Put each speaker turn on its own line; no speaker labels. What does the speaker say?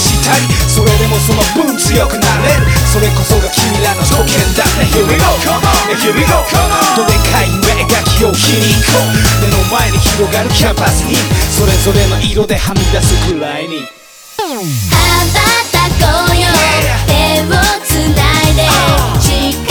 したり。それでもその分強くなれる。それこそが君らの条件だね。Here we go, Here we go どでかい上描きを日に行こう。目の前に広がるキャンパスに。それぞれの色ではみ出すくらいに。
羽ばたこうよ。手をつないで